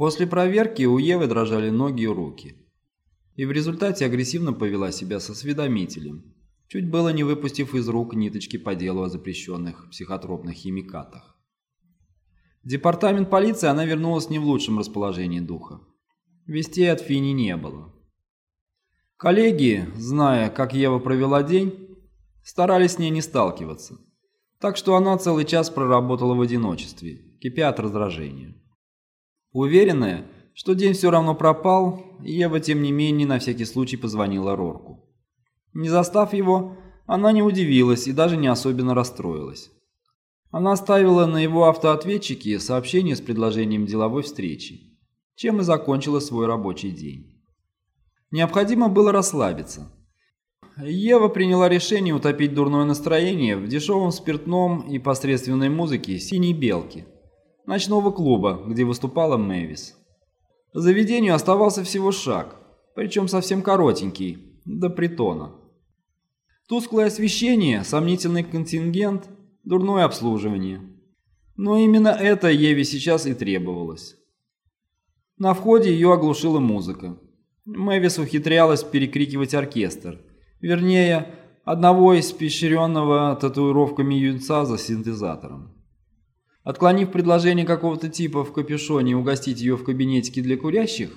После проверки у Евы дрожали ноги и руки. И в результате агрессивно повела себя со осведомителем, чуть было не выпустив из рук ниточки по делу о запрещенных психотропных химикатах. В департамент полиции она вернулась не в лучшем расположении духа. Вестей от Фини не было. Коллеги, зная, как Ева провела день, старались с ней не сталкиваться. Так что она целый час проработала в одиночестве, кипя от раздражения. Уверенная, что день все равно пропал, Ева тем не менее на всякий случай позвонила Рорку. Не застав его, она не удивилась и даже не особенно расстроилась. Она оставила на его автоответчике сообщение с предложением деловой встречи, чем и закончила свой рабочий день. Необходимо было расслабиться. Ева приняла решение утопить дурное настроение в дешевом спиртном и посредственной музыке «Синей белки» ночного клуба, где выступала Мэвис. Заведению оставался всего шаг, причем совсем коротенький, до притона. Тусклое освещение, сомнительный контингент – дурное обслуживание. Но именно это Еве сейчас и требовалось. На входе ее оглушила музыка. Мэвис ухитрялась перекрикивать оркестр. Вернее, одного из испещренного татуировками юнца за синтезатором. Отклонив предложение какого-то типа в капюшоне угостить ее в кабинетике для курящих,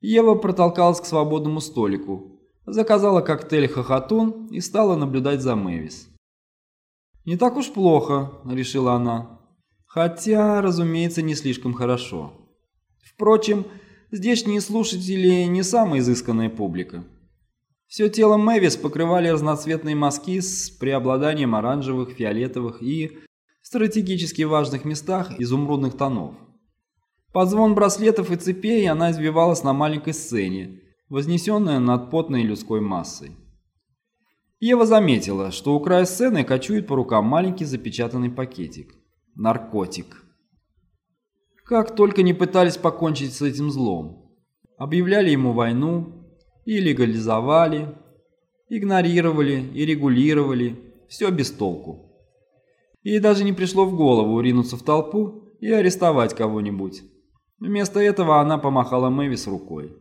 Ева протолкалась к свободному столику, заказала коктейль «Хохотун» и стала наблюдать за Мэвис. «Не так уж плохо», — решила она. Хотя, разумеется, не слишком хорошо. Впрочем, здешние слушатели не самая изысканная публика. Все тело Мэвис покрывали разноцветные мазки с преобладанием оранжевых, фиолетовых и, в стратегически важных местах, изумрудных тонов. Под звон браслетов и цепей она извивалась на маленькой сцене, вознесенная над потной людской массой. Ева заметила, что у края сцены кочует по рукам маленький запечатанный пакетик. Наркотик. Как только не пытались покончить с этим злом. Объявляли ему войну и легализовали, игнорировали и регулировали, все без толку. Ей даже не пришло в голову ринуться в толпу и арестовать кого-нибудь. Вместо этого она помахала Мэвис рукой.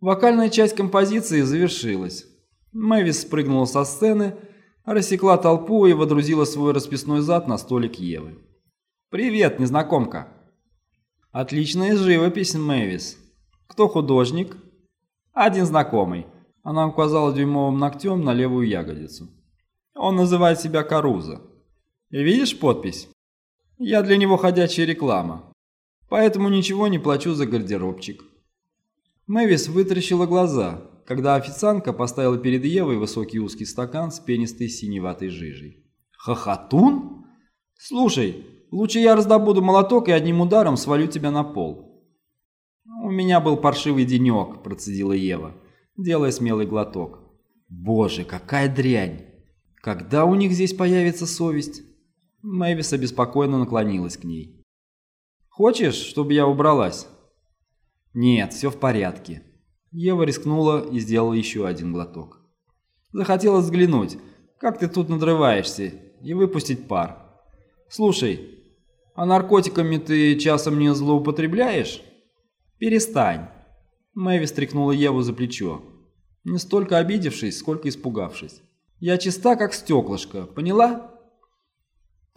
Вокальная часть композиции завершилась. Мэвис спрыгнула со сцены, рассекла толпу и водрузила свой расписной зад на столик Евы. «Привет, незнакомка!» «Отличная живопись, Мэвис. Кто художник?» «Один знакомый». Она указала дюймовым ногтем на левую ягодицу. «Он называет себя Каруза. Видишь подпись? Я для него ходячая реклама. Поэтому ничего не плачу за гардеробчик». Мэвис вытаращила глаза, когда официантка поставила перед Евой высокий узкий стакан с пенистой синеватой жижей. «Хохотун? Слушай, лучше я раздобуду молоток и одним ударом свалю тебя на пол». «У меня был паршивый денек», – процедила Ева, делая смелый глоток. «Боже, какая дрянь! Когда у них здесь появится совесть?» Мэвис обеспокоенно наклонилась к ней. «Хочешь, чтобы я убралась?» «Нет, все в порядке. Ева рискнула и сделала еще один глоток. Захотелось взглянуть, как ты тут надрываешься, и выпустить пар. Слушай, а наркотиками ты часом не злоупотребляешь? Перестань. Мэви стряхнула Еву за плечо, не столько обидевшись, сколько испугавшись. Я чиста, как стеклышко, поняла?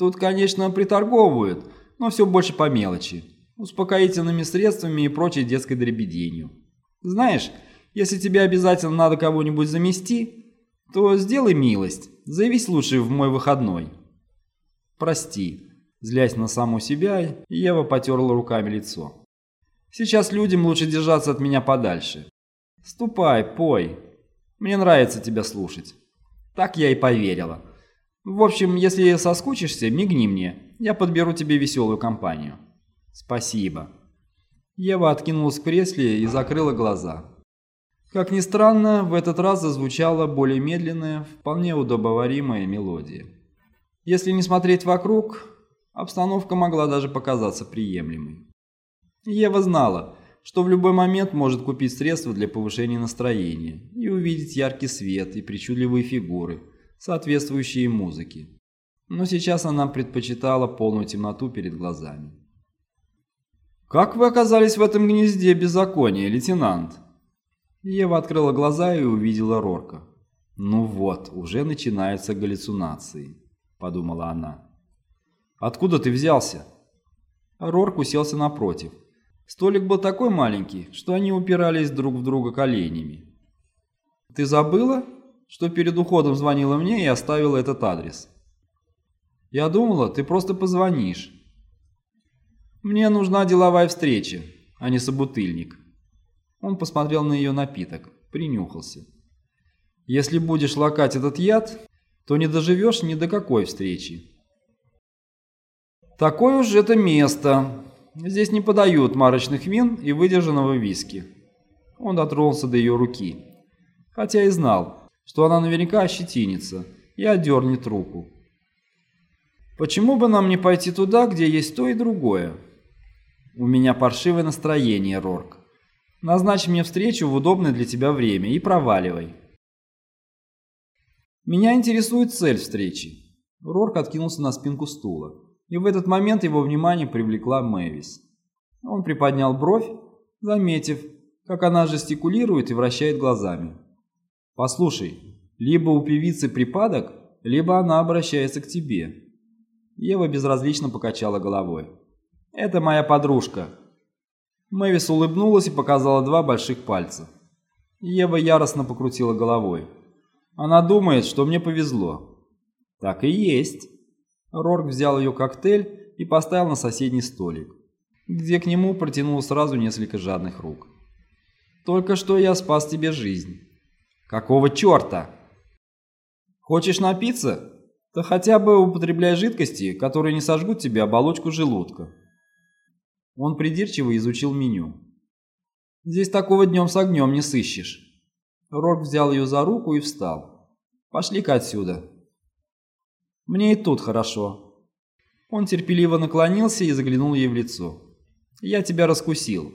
Тут, конечно, приторговывают, но все больше по мелочи. Успокоительными средствами и прочей детской дребеденью. Знаешь, если тебе обязательно надо кого-нибудь замести, то сделай милость, заявись лучше в мой выходной. Прости. Злясь на саму себя, Ева потерла руками лицо. Сейчас людям лучше держаться от меня подальше. Ступай, пой. Мне нравится тебя слушать. Так я и поверила. В общем, если соскучишься, мигни мне. Я подберу тебе веселую компанию. Спасибо. Ева откинулась в кресле и закрыла глаза. Как ни странно, в этот раз зазвучала более медленная, вполне удобоваримая мелодия. Если не смотреть вокруг, обстановка могла даже показаться приемлемой. Ева знала, что в любой момент может купить средства для повышения настроения и увидеть яркий свет и причудливые фигуры, соответствующие музыке. Но сейчас она предпочитала полную темноту перед глазами. «Как вы оказались в этом гнезде беззакония, лейтенант?» Ева открыла глаза и увидела Рорка. «Ну вот, уже начинаются галлюцинации», — подумала она. «Откуда ты взялся?» Рорк уселся напротив. Столик был такой маленький, что они упирались друг в друга коленями. «Ты забыла, что перед уходом звонила мне и оставила этот адрес?» «Я думала, ты просто позвонишь». «Мне нужна деловая встреча, а не собутыльник». Он посмотрел на ее напиток, принюхался. «Если будешь лакать этот яд, то не доживешь ни до какой встречи». «Такое уж это место. Здесь не подают марочных вин и выдержанного виски». Он дотронулся до ее руки, хотя и знал, что она наверняка ощетинится и отдернет руку. «Почему бы нам не пойти туда, где есть то и другое?» «У меня паршивое настроение, Рорк. Назначь мне встречу в удобное для тебя время и проваливай». «Меня интересует цель встречи». Рорк откинулся на спинку стула, и в этот момент его внимание привлекла Мэвис. Он приподнял бровь, заметив, как она жестикулирует и вращает глазами. «Послушай, либо у певицы припадок, либо она обращается к тебе». Ева безразлично покачала головой. «Это моя подружка». Мэвис улыбнулась и показала два больших пальца. Ева яростно покрутила головой. «Она думает, что мне повезло». «Так и есть». Рорк взял ее коктейль и поставил на соседний столик, где к нему протянул сразу несколько жадных рук. «Только что я спас тебе жизнь». «Какого черта?» «Хочешь напиться? То хотя бы употребляй жидкости, которые не сожгут тебе оболочку желудка». Он придирчиво изучил меню. «Здесь такого днем с огнем не сыщешь». Рорк взял ее за руку и встал. «Пошли-ка отсюда». «Мне и тут хорошо». Он терпеливо наклонился и заглянул ей в лицо. «Я тебя раскусил.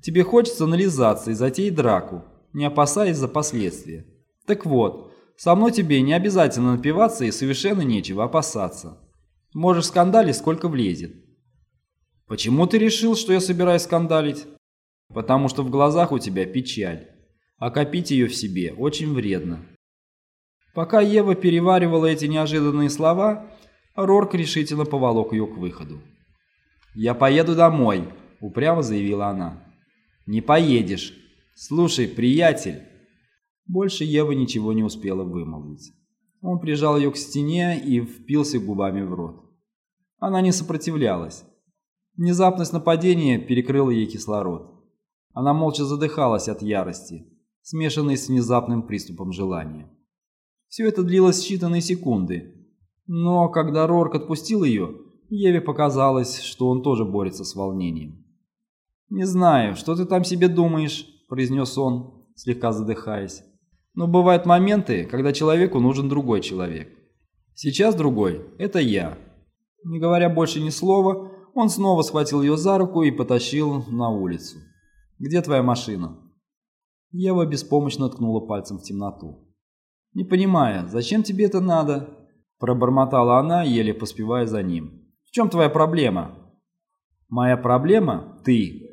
Тебе хочется нализаться и затеять драку, не опасаясь за последствия. Так вот, со мной тебе не обязательно напиваться и совершенно нечего опасаться. Можешь скандалить, сколько влезет. Почему ты решил, что я собираюсь скандалить? Потому что в глазах у тебя печаль, а копить ее в себе очень вредно. Пока Ева переваривала эти неожиданные слова, Рорк решительно поволок ее к выходу. «Я поеду домой», — упрямо заявила она. «Не поедешь. Слушай, приятель». Больше Ева ничего не успела вымолвить. Он прижал ее к стене и впился губами в рот. Она не сопротивлялась. Внезапность нападения перекрыла ей кислород. Она молча задыхалась от ярости, смешанной с внезапным приступом желания. Все это длилось считанные секунды, но когда Рорк отпустил ее, Еве показалось, что он тоже борется с волнением. «Не знаю, что ты там себе думаешь», – произнес он, слегка задыхаясь. «Но бывают моменты, когда человеку нужен другой человек. Сейчас другой – это я». Не говоря больше ни слова, он снова схватил ее за руку и потащил на улицу. «Где твоя машина?» Ева беспомощно ткнула пальцем в темноту. «Не понимая, зачем тебе это надо?» Пробормотала она, еле поспевая за ним. «В чем твоя проблема?» «Моя проблема – ты».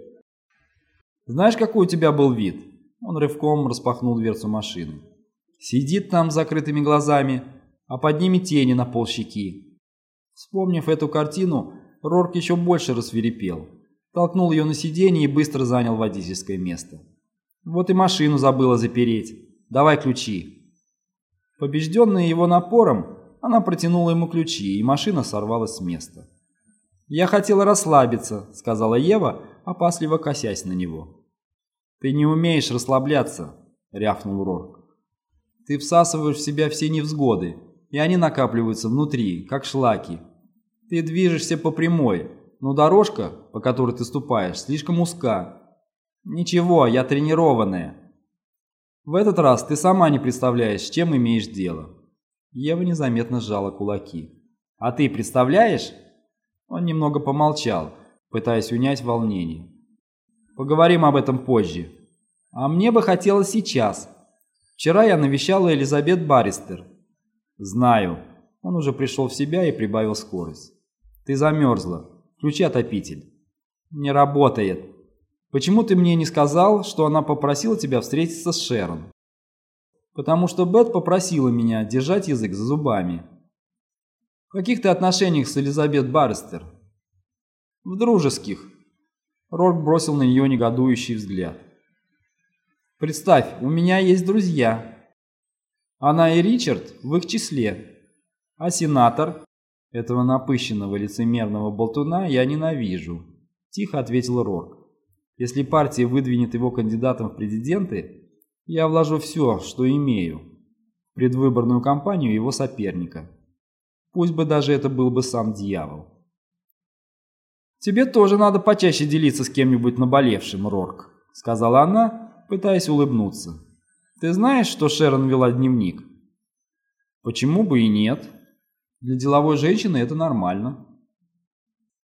«Знаешь, какой у тебя был вид?» Он рывком распахнул дверцу машины. «Сидит там с закрытыми глазами, а под ними тени на полщеки». Вспомнив эту картину, Рорк еще больше рассверепел. Толкнул ее на сиденье и быстро занял водительское место. Вот и машину забыла запереть. Давай ключи. Побежденная его напором, она протянула ему ключи, и машина сорвалась с места. «Я хотела расслабиться», — сказала Ева, опасливо косясь на него. «Ты не умеешь расслабляться», — рявкнул Рорк. «Ты всасываешь в себя все невзгоды, и они накапливаются внутри, как шлаки, ты движешься по прямой, но дорожка, по которой ты ступаешь, слишком узка. Ничего, я тренированная. В этот раз ты сама не представляешь, с чем имеешь дело. Ева незаметно сжала кулаки. А ты представляешь? Он немного помолчал, пытаясь унять волнение. Поговорим об этом позже. А мне бы хотелось сейчас. Вчера я навещала Элизабет Баристер. Знаю. Он уже пришел в себя и прибавил скорость. Ты замерзла. Включи отопитель. «Не работает. Почему ты мне не сказал, что она попросила тебя встретиться с Шерон?» «Потому что Бет попросила меня держать язык за зубами». «В каких ты отношениях с Элизабет Баррестер?» «В дружеских». Рорк бросил на нее негодующий взгляд. «Представь, у меня есть друзья. Она и Ричард в их числе. А сенатор? Этого напыщенного лицемерного болтуна я ненавижу», – тихо ответил Рорк. «Если партия выдвинет его кандидатом в президенты, я вложу все, что имею, в предвыборную кампанию его соперника. Пусть бы даже это был бы сам дьявол». «Тебе тоже надо почаще делиться с кем-нибудь наболевшим, Рорк», — сказала она, пытаясь улыбнуться. «Ты знаешь, что Шерон вела дневник?» «Почему бы и нет? Для деловой женщины это нормально».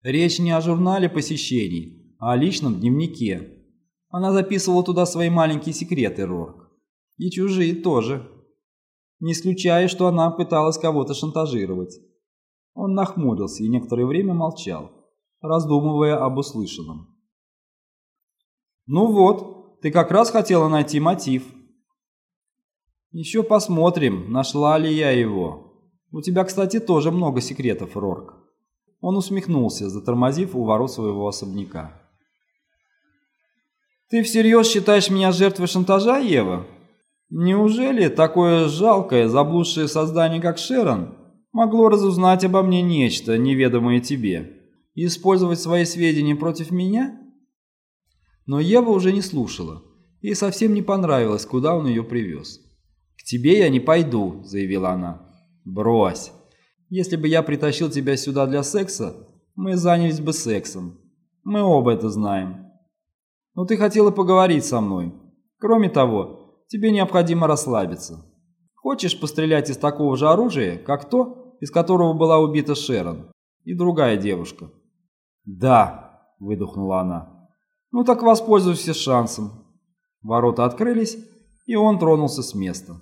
Речь не о журнале посещений, а о личном дневнике. Она записывала туда свои маленькие секреты, Рорк. И чужие тоже. Не исключая, что она пыталась кого-то шантажировать. Он нахмурился и некоторое время молчал раздумывая об услышанном. «Ну вот, ты как раз хотела найти мотив». «Еще посмотрим, нашла ли я его. У тебя, кстати, тоже много секретов, Рорк». Он усмехнулся, затормозив у ворот своего особняка. «Ты всерьез считаешь меня жертвой шантажа, Ева? Неужели такое жалкое, заблудшее создание, как Шерон, могло разузнать обо мне нечто, неведомое тебе?» И использовать свои сведения против меня? Но Ева уже не слушала. Ей совсем не понравилось, куда он ее привез. «К тебе я не пойду», – заявила она. «Брось. Если бы я притащил тебя сюда для секса, мы занялись бы сексом. Мы оба это знаем. Но ты хотела поговорить со мной. Кроме того, тебе необходимо расслабиться. Хочешь пострелять из такого же оружия, как то, из которого была убита Шерон и другая девушка?» «Да», — выдохнула она. «Ну так воспользуйся шансом». Ворота открылись, и он тронулся с места.